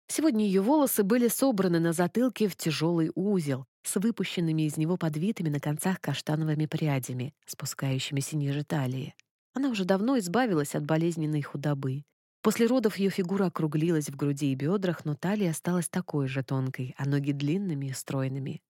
Сегодня ее волосы были собраны на затылке в тяжелый узел с выпущенными из него подвитыми на концах каштановыми прядями, спускающимися ниже талии. Она уже давно избавилась от болезненной худобы. После родов ее фигура округлилась в груди и бедрах, но талия осталась такой же тонкой, а ноги длинными и стройными.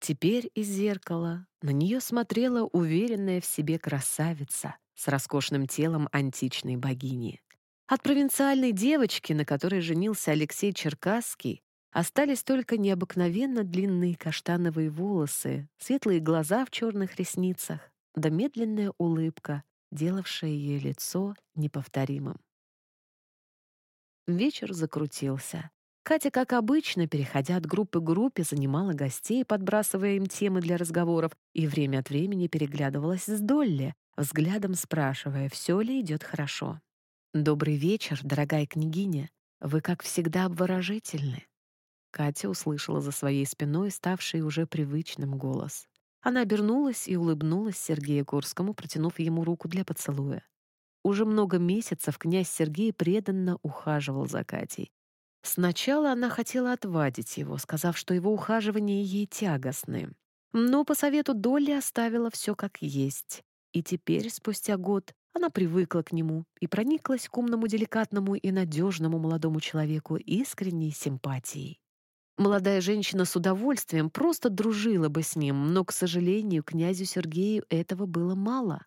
Теперь из зеркала на нее смотрела уверенная в себе красавица, с роскошным телом античной богини. От провинциальной девочки, на которой женился Алексей Черкасский, остались только необыкновенно длинные каштановые волосы, светлые глаза в черных ресницах, да медленная улыбка, делавшая ее лицо неповторимым. Вечер закрутился. Катя, как обычно, переходя от группы к группе, занимала гостей, подбрасывая им темы для разговоров, и время от времени переглядывалась с Долли, взглядом спрашивая, все ли идет хорошо. «Добрый вечер, дорогая княгиня. Вы, как всегда, обворожительны». Катя услышала за своей спиной ставший уже привычным голос. Она обернулась и улыбнулась Сергею Курскому, протянув ему руку для поцелуя. Уже много месяцев князь Сергей преданно ухаживал за Катей. Сначала она хотела отвадить его, сказав, что его ухаживания ей тягостны. Но по совету Долли оставила все как есть. И теперь, спустя год, она привыкла к нему и прониклась к умному, деликатному и надежному молодому человеку искренней симпатией. Молодая женщина с удовольствием просто дружила бы с ним, но, к сожалению, князю Сергею этого было мало.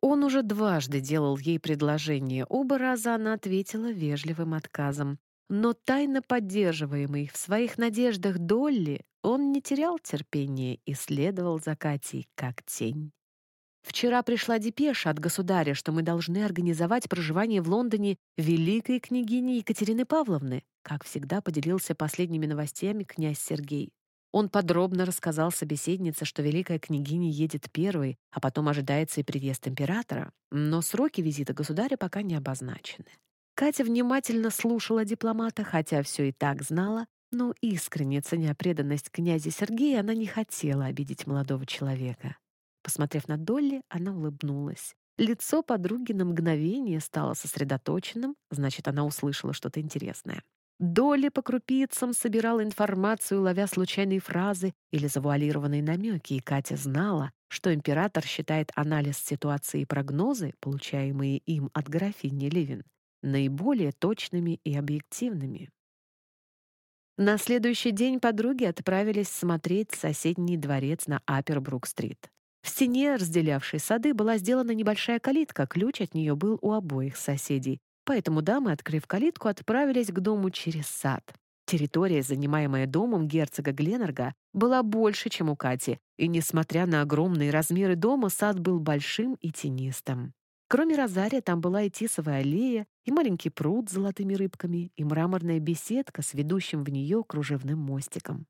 Он уже дважды делал ей предложение, оба раза она ответила вежливым отказом. Но тайно поддерживаемый в своих надеждах Долли, он не терял терпения и следовал за Катей как тень. Вчера пришла депеша от государя, что мы должны организовать проживание в Лондоне великой княгини Екатерины Павловны, как всегда поделился последними новостями князь Сергей. Он подробно рассказал собеседнице, что великая княгиня едет первой, а потом ожидается и приезд императора, но сроки визита государя пока не обозначены. Катя внимательно слушала дипломата, хотя все и так знала, но искренне ценя преданность князя Сергея, она не хотела обидеть молодого человека. Посмотрев на Долли, она улыбнулась. Лицо подруги на мгновение стало сосредоточенным, значит, она услышала что-то интересное. Долли по крупицам собирала информацию, ловя случайные фразы или завуалированные намеки, и Катя знала, что император считает анализ ситуации и прогнозы, получаемые им от графини Ливин, наиболее точными и объективными. На следующий день подруги отправились смотреть соседний дворец на Апербрук-стрит. В стене, разделявшей сады, была сделана небольшая калитка, ключ от нее был у обоих соседей. Поэтому дамы, открыв калитку, отправились к дому через сад. Территория, занимаемая домом герцога Гленнерга, была больше, чем у Кати, и, несмотря на огромные размеры дома, сад был большим и тенистым. Кроме розария, там была и тисовая аллея, и маленький пруд с золотыми рыбками, и мраморная беседка с ведущим в нее кружевным мостиком.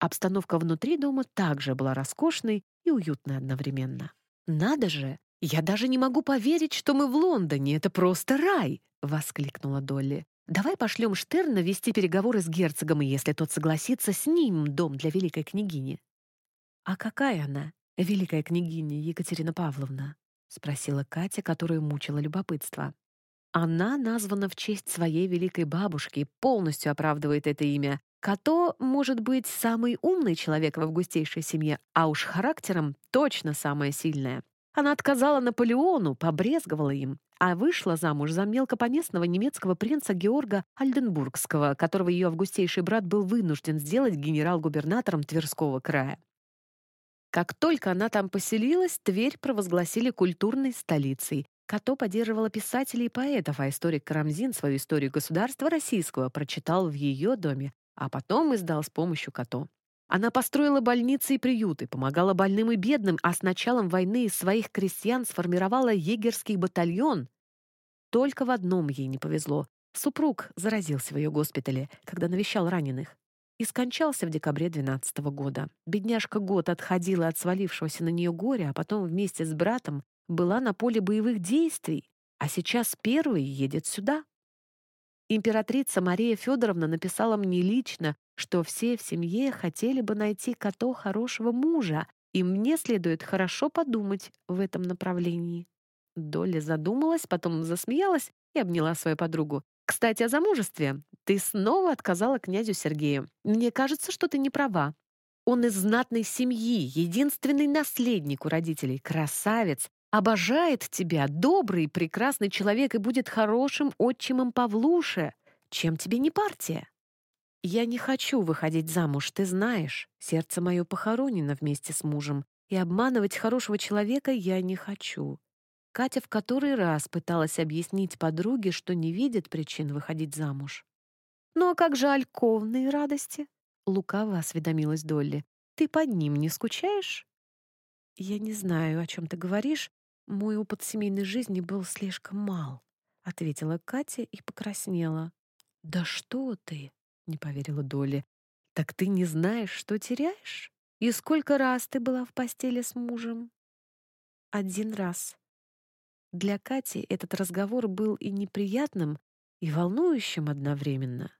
Обстановка внутри дома также была роскошной и уютной одновременно. «Надо же! Я даже не могу поверить, что мы в Лондоне! Это просто рай!» — воскликнула Долли. «Давай пошлем Штерна вести переговоры с герцогом, и если тот согласится, снимем дом для великой княгини». «А какая она, великая княгиня Екатерина Павловна?» — спросила Катя, которую мучило любопытство. Она названа в честь своей великой бабушки полностью оправдывает это имя, Като, может быть, самый умный человек в августейшей семье, а уж характером точно самая сильная. Она отказала Наполеону, побрезговала им, а вышла замуж за мелкопоместного немецкого принца Георга Альденбургского, которого ее августейший брат был вынужден сделать генерал-губернатором Тверского края. Как только она там поселилась, Тверь провозгласили культурной столицей. Като поддерживала писателей и поэтов, а историк Карамзин свою историю государства российского прочитал в ее доме, а потом издал с помощью Като. Она построила больницы и приюты, помогала больным и бедным, а с началом войны из своих крестьян сформировала егерский батальон. Только в одном ей не повезло. Супруг заразился в ее госпитале, когда навещал раненых. И скончался в декабре 12 -го года. Бедняжка год отходила от свалившегося на нее горя, а потом вместе с братом была на поле боевых действий, а сейчас первый едет сюда. Императрица Мария Федоровна написала мне лично, что все в семье хотели бы найти Като хорошего мужа, и мне следует хорошо подумать в этом направлении. Доля задумалась, потом засмеялась и обняла свою подругу. «Кстати, о замужестве. Ты снова отказала князю Сергею. Мне кажется, что ты не права. Он из знатной семьи, единственный наследник у родителей, красавец, обожает тебя, добрый, прекрасный человек и будет хорошим отчимом Павлуше. Чем тебе не партия? Я не хочу выходить замуж, ты знаешь. Сердце мое похоронено вместе с мужем, и обманывать хорошего человека я не хочу. Катя в который раз пыталась объяснить подруге, что не видит причин выходить замуж. «Ну а как же альковные радости?» — лукаво осведомилась Долли. «Ты под ним не скучаешь?» «Я не знаю, о чем ты говоришь. Мой опыт семейной жизни был слишком мал», — ответила Катя и покраснела. «Да что ты?» — не поверила Долли. «Так ты не знаешь, что теряешь? И сколько раз ты была в постели с мужем?» «Один раз», для Кати этот разговор был и неприятным, и волнующим одновременно.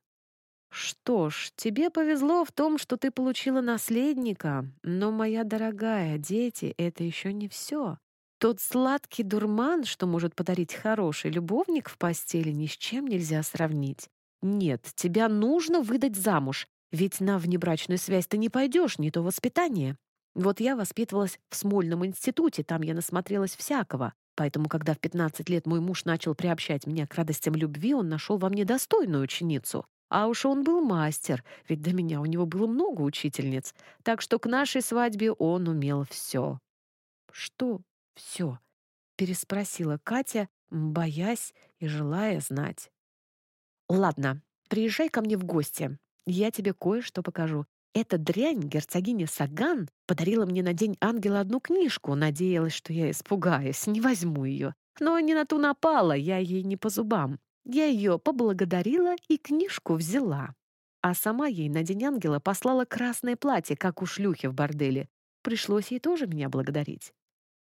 «Что ж, тебе повезло в том, что ты получила наследника, но, моя дорогая, дети — это еще не все. Тот сладкий дурман, что может подарить хороший любовник в постели, ни с чем нельзя сравнить. Нет, тебя нужно выдать замуж, ведь на внебрачную связь ты не пойдешь, не то воспитание. Вот я воспитывалась в Смольном институте, там я насмотрелась всякого. Поэтому, когда в 15 лет мой муж начал приобщать меня к радостям любви, он нашел во мне достойную ученицу. А уж он был мастер, ведь до меня у него было много учительниц. Так что к нашей свадьбе он умел все. «Что все?» — переспросила Катя, боясь и желая знать. «Ладно, приезжай ко мне в гости. Я тебе кое-что покажу. Эта дрянь, герцогиня Саган, подарила мне на День Ангела одну книжку, надеялась, что я испугаюсь, не возьму ее. Но не на ту напала, я ей не по зубам. Я ее поблагодарила и книжку взяла. А сама ей на День Ангела послала красное платье, как у шлюхи в борделе. Пришлось ей тоже меня благодарить.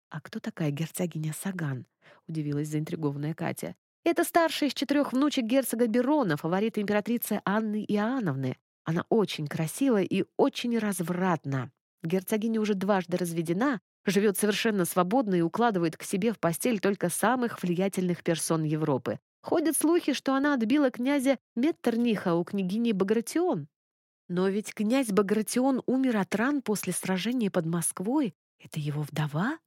«А кто такая герцогиня Саган?» — удивилась заинтригованная Катя. «Это старшая из четырех внучек герцога Берона, фаворита императрицы Анны Иоанновны. Она очень красива и очень развратна. Герцогиня уже дважды разведена, живет совершенно свободно и укладывает к себе в постель только самых влиятельных персон Европы. Ходят слухи, что она отбила князя Меттерниха у княгини Багратион. Но ведь князь Багратион умер от ран после сражения под Москвой. Это его вдова?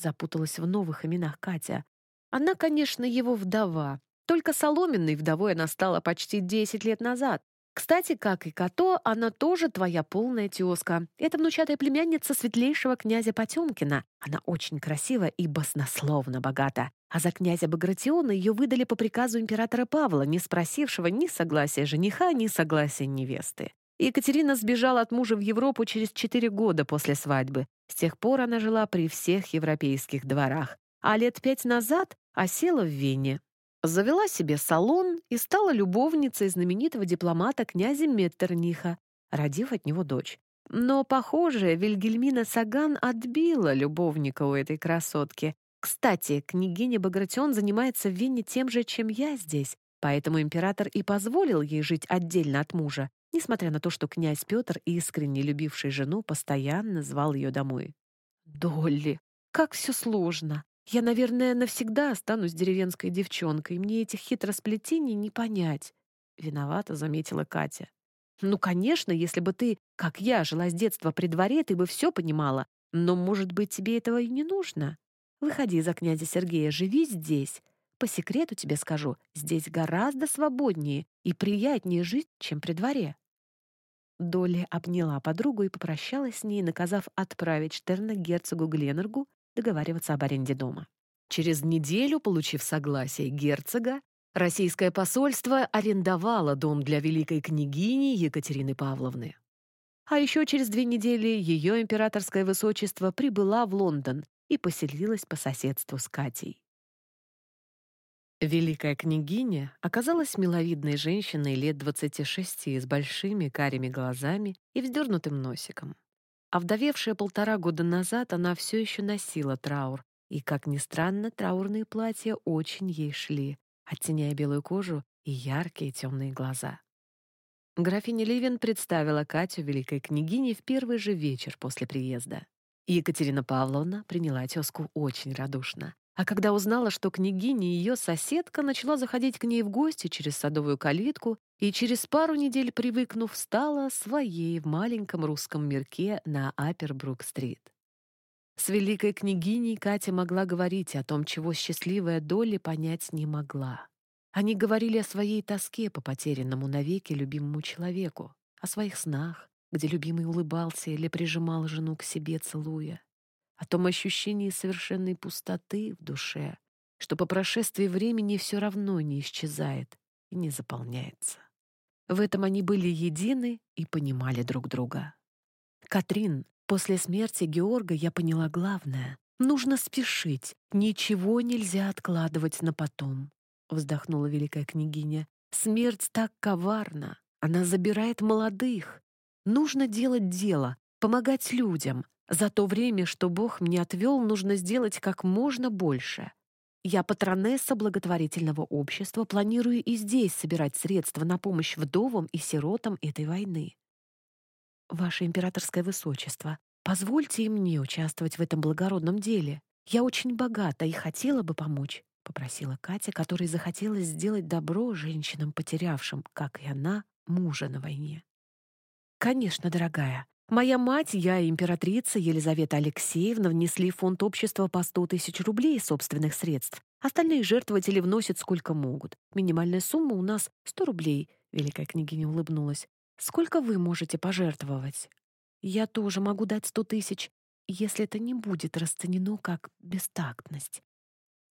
Запуталась в новых именах Катя. Она, конечно, его вдова. Только соломенной вдовой она стала почти 10 лет назад. Кстати, как и Като, она тоже твоя полная тезка. Это внучатая племянница светлейшего князя Потемкина. Она очень красива и баснословно богата. А за князя Багратиона ее выдали по приказу императора Павла, не спросившего ни согласия жениха, ни согласия невесты. Екатерина сбежала от мужа в Европу через четыре года после свадьбы. С тех пор она жила при всех европейских дворах. А лет пять назад осела в Вене. Завела себе салон и стала любовницей знаменитого дипломата князя Меттерниха, родив от него дочь. Но, похоже, Вильгельмина Саган отбила любовника у этой красотки. Кстати, княгиня Багратион занимается в Вене тем же, чем я здесь, поэтому император и позволил ей жить отдельно от мужа, несмотря на то, что князь Петр, искренне любивший жену, постоянно звал ее домой. «Долли, как все сложно!» Я, наверное, навсегда останусь деревенской девчонкой. Мне этих хитросплетений не понять. Виновата, заметила Катя. Ну, конечно, если бы ты, как я, жила с детства при дворе, ты бы все понимала. Но, может быть, тебе этого и не нужно. Выходи за князя Сергея, живи здесь. По секрету тебе скажу, здесь гораздо свободнее и приятнее жить, чем при дворе. Долли обняла подругу и попрощалась с ней, наказав отправить Штерна герцогу Гленнергу договариваться об аренде дома. Через неделю, получив согласие герцога, российское посольство арендовало дом для великой княгини Екатерины Павловны. А еще через две недели ее императорское высочество прибыла в Лондон и поселилась по соседству с Катей. Великая княгиня оказалась миловидной женщиной лет 26 с большими карими глазами и вздернутым носиком. Овдовевшая полтора года назад, она все еще носила траур, и, как ни странно, траурные платья очень ей шли, оттеняя белую кожу и яркие темные глаза. Графиня Ливен представила Катю великой княгине в первый же вечер после приезда. Екатерина Павловна приняла тезку очень радушно. А когда узнала, что княгиня и ее соседка начала заходить к ней в гости через садовую калитку и через пару недель, привыкнув, стала своей в маленьком русском мирке на Апербрук-стрит. С великой княгиней Катя могла говорить о том, чего счастливая Долли понять не могла. Они говорили о своей тоске по потерянному навеки любимому человеку, о своих снах, где любимый улыбался или прижимал жену к себе, целуя, о том ощущении совершенной пустоты в душе, что по прошествии времени все равно не исчезает и не заполняется. В этом они были едины и понимали друг друга. «Катрин, после смерти Георга я поняла главное. Нужно спешить, ничего нельзя откладывать на потом», — вздохнула великая княгиня. «Смерть так коварна, она забирает молодых. Нужно делать дело, помогать людям. За то время, что Бог мне отвел, нужно сделать как можно больше. Я патронесса благотворительного общества, планирую и здесь собирать средства на помощь вдовам и сиротам этой войны. Ваше императорское высочество, позвольте и мне участвовать в этом благородном деле. Я очень богата и хотела бы помочь, попросила Катя, которой захотелось сделать добро женщинам, потерявшим, как и она, мужа на войне. Конечно, дорогая, Моя мать, я и императрица Елизавета Алексеевна внесли в фонд общества по 100 тысяч рублей собственных средств. Остальные жертвователи вносят сколько могут. Минимальная сумма у нас 100 рублей, великая княгиня улыбнулась. Сколько вы можете пожертвовать? Я тоже могу дать 100 тысяч, если это не будет расценено как бестактность.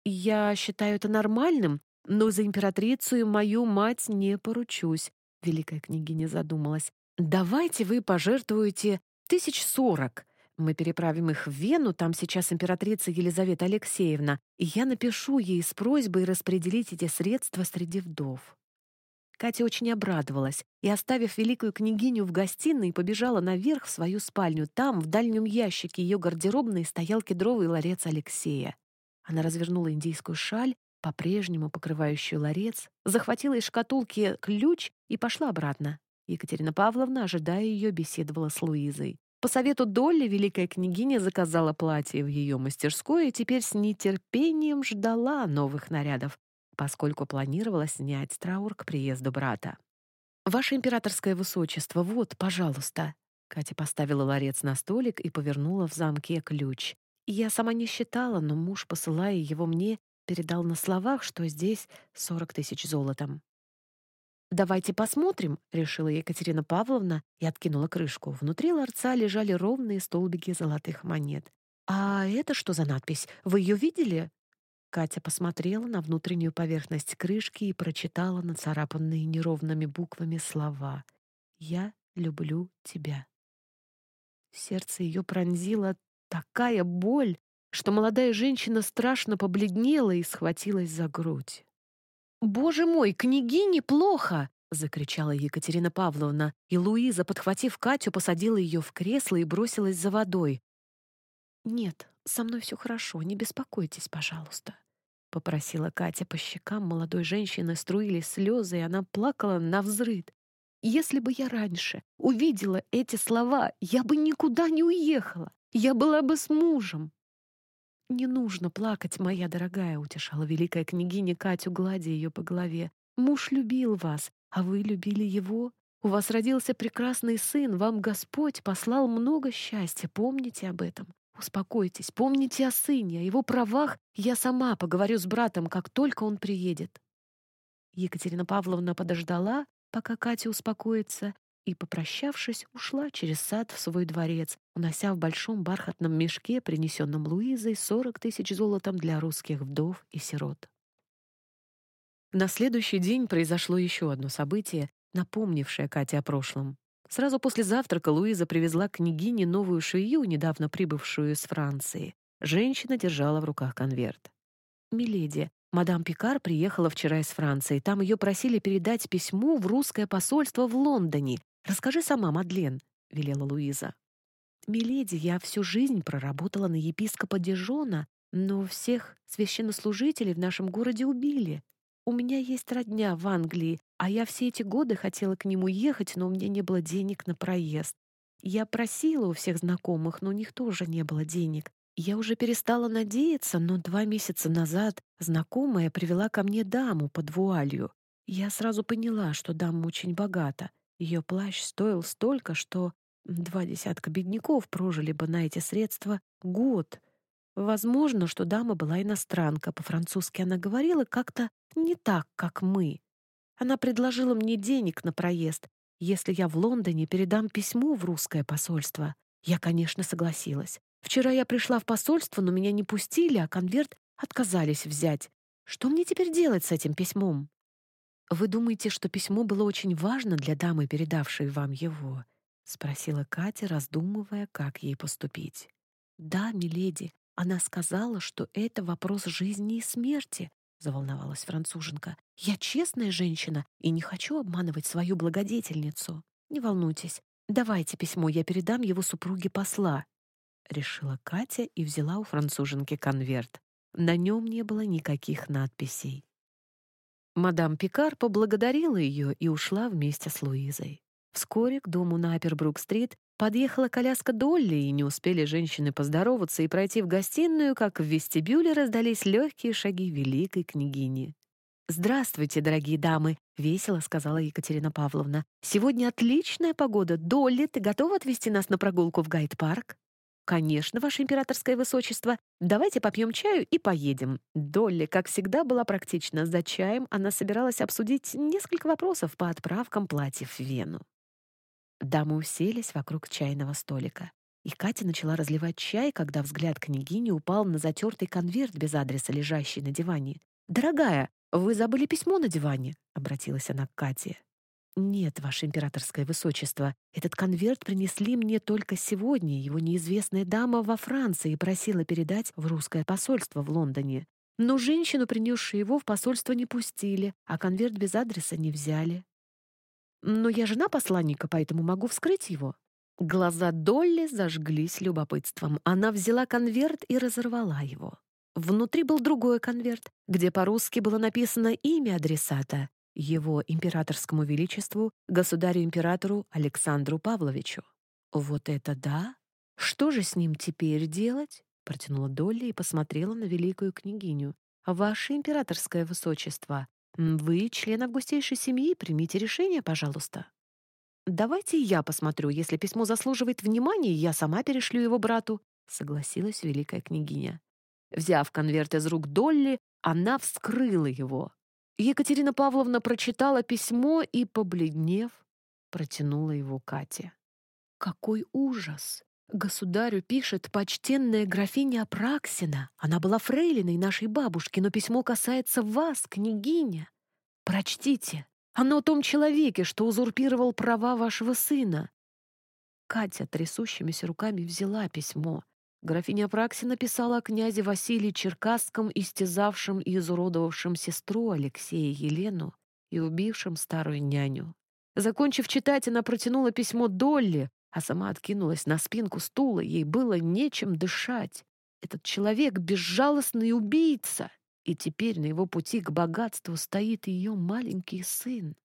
Я считаю это нормальным, но за императрицу и мою мать не поручусь, великая княгиня задумалась. «Давайте вы пожертвуете тысяч сорок. Мы переправим их в Вену, там сейчас императрица Елизавета Алексеевна, и я напишу ей с просьбой распределить эти средства среди вдов». Катя очень обрадовалась и, оставив великую княгиню в гостиной, побежала наверх в свою спальню. Там, в дальнем ящике ее гардеробной, стоял кедровый ларец Алексея. Она развернула индийскую шаль, по-прежнему покрывающую ларец, захватила из шкатулки ключ и пошла обратно. Екатерина Павловна, ожидая ее, беседовала с Луизой. По совету Долли великая княгиня заказала платье в ее мастерской и теперь с нетерпением ждала новых нарядов, поскольку планировала снять траур к приезду брата. «Ваше императорское высочество, вот, пожалуйста». Катя поставила ларец на столик и повернула в замке ключ. Я сама не считала, но муж, посылая его мне, передал на словах, что здесь сорок тысяч золотом. «Давайте посмотрим», — решила Екатерина Павловна и откинула крышку. Внутри ларца лежали ровные столбики золотых монет. «А это что за надпись? Вы ее видели?» Катя посмотрела на внутреннюю поверхность крышки и прочитала нацарапанные неровными буквами слова «Я люблю тебя». Сердце ее пронзила такая боль, что молодая женщина страшно побледнела и схватилась за грудь. «Боже мой, княгине плохо!» — закричала Екатерина Павловна, и Луиза, подхватив Катю, посадила ее в кресло и бросилась за водой. «Нет, со мной все хорошо, не беспокойтесь, пожалуйста», — попросила Катя по щекам молодой женщины, струились слезы, и она плакала на взрыд. «Если бы я раньше увидела эти слова, я бы никуда не уехала, я была бы с мужем, «Не нужно плакать, моя дорогая», — утешала великая княгиня Катю, гладя ее по голове. «Муж любил вас, а вы любили его. У вас родился прекрасный сын, вам Господь послал много счастья, помните об этом. Успокойтесь, помните о сыне, о его правах. Я сама поговорю с братом, как только он приедет». Екатерина Павловна подождала, пока Катя успокоится, и, попрощавшись, ушла через сад в свой дворец, унося в большом бархатном мешке, принесенном Луизой, сорок тысяч золотом для русских вдов и сирот. На следующий день произошло еще одно событие, напомнившее Кате о прошлом. Сразу после завтрака Луиза привезла к княгине новую швею, недавно прибывшую из Франции. Женщина держала в руках конверт. «Миледи, мадам Пикар приехала вчера из Франции. Там ее просили передать письмо в русское посольство в Лондоне. «Расскажи сама, Мадлен», — велела Луиза. «Миледи, я всю жизнь проработала на епископа Дижона, но всех священнослужителей в нашем городе убили. У меня есть родня в Англии, а я все эти годы хотела к нему ехать, но у меня не было денег на проезд. Я просила у всех знакомых, но у них тоже не было денег. Я уже перестала надеяться, но два месяца назад знакомая привела ко мне даму под вуалью. Я сразу поняла, что дама очень богата. Ее плащ стоил столько, что два десятка бедняков прожили бы на эти средства год. Возможно, что дама была иностранка, по-французски она говорила как-то не так, как мы. Она предложила мне денег на проезд, если я в Лондоне передам письмо в русское посольство. Я, конечно, согласилась. Вчера я пришла в посольство, но меня не пустили, а конверт отказались взять. Что мне теперь делать с этим письмом? Вы думаете, что письмо было очень важно для дамы, передавшей вам его? спросила Катя, раздумывая, как ей поступить. Да, миледи, она сказала, что это вопрос жизни и смерти, заволновалась француженка. Я честная женщина и не хочу обманывать свою благодетельницу. Не волнуйтесь, давайте письмо, я передам его супруге посла, решила Катя и взяла у француженки конверт. На нем не было никаких надписей. Мадам Пикар поблагодарила ее и ушла вместе с Луизой. Вскоре к дому на Апербрук-стрит подъехала коляска Долли, и не успели женщины поздороваться и пройти в гостиную, как в вестибюле раздались легкие шаги великой княгини. «Здравствуйте, дорогие дамы!» — весело сказала Екатерина Павловна. «Сегодня отличная погода. Долли, ты готова отвезти нас на прогулку в Гайд-парк?» «Конечно, ваше императорское высочество. Давайте попьем чаю и поедем». Долли, как всегда, была практична. За чаем она собиралась обсудить несколько вопросов по отправкам платьев в Вену. Дамы уселись вокруг чайного столика. И Катя начала разливать чай, когда взгляд княгини упал на затертый конверт без адреса, лежащий на диване. «Дорогая, вы забыли письмо на диване?» — обратилась она к Кате. «Нет, ваше императорское высочество, этот конверт принесли мне только сегодня. Его неизвестная дама во Франции просила передать в русское посольство в Лондоне. Но женщину, принесшую его, в посольство не пустили, а конверт без адреса не взяли. Но я жена посланника, поэтому могу вскрыть его». Глаза Долли зажглись любопытством. Она взяла конверт и разорвала его. Внутри был другой конверт, где по-русски было написано имя адресата его императорскому величеству, государю-императору Александру Павловичу. «Вот это да! Что же с ним теперь делать?» протянула Долли и посмотрела на великую княгиню. «Ваше императорское высочество, вы член августейшей семьи, примите решение, пожалуйста». «Давайте я посмотрю. Если письмо заслуживает внимания, я сама перешлю его брату», согласилась великая княгиня. Взяв конверт из рук Долли, она вскрыла его. Екатерина Павловна прочитала письмо и, побледнев, протянула его Кате. «Какой ужас! Государю пишет почтенная графиня Апраксина. Она была фрейлиной нашей бабушки, но письмо касается вас, княгиня. Прочтите. Оно о том человеке, что узурпировал права вашего сына». Катя трясущимися руками взяла письмо, Графиня Апраксина писала о князе Василии Черкасском, истязавшем и изуродовавшем сестру Алексея Елену и убившем старую няню. Закончив читать, она протянула письмо Долли, а сама откинулась на спинку стула, ей было нечем дышать. Этот человек — безжалостный убийца, и теперь на его пути к богатству стоит ее маленький сын.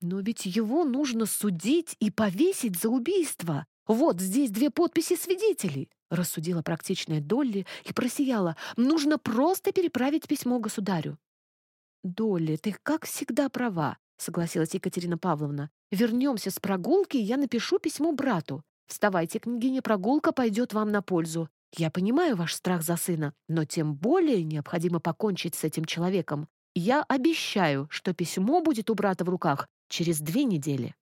Но ведь его нужно судить и повесить за убийство. Вот здесь две подписи свидетелей рассудила практичная Долли и просияла. «Нужно просто переправить письмо государю». «Долли, ты как всегда права», — согласилась Екатерина Павловна. «Вернемся с прогулки, и я напишу письмо брату. Вставайте, княгиня, прогулка пойдет вам на пользу. Я понимаю ваш страх за сына, но тем более необходимо покончить с этим человеком. Я обещаю, что письмо будет у брата в руках через две недели».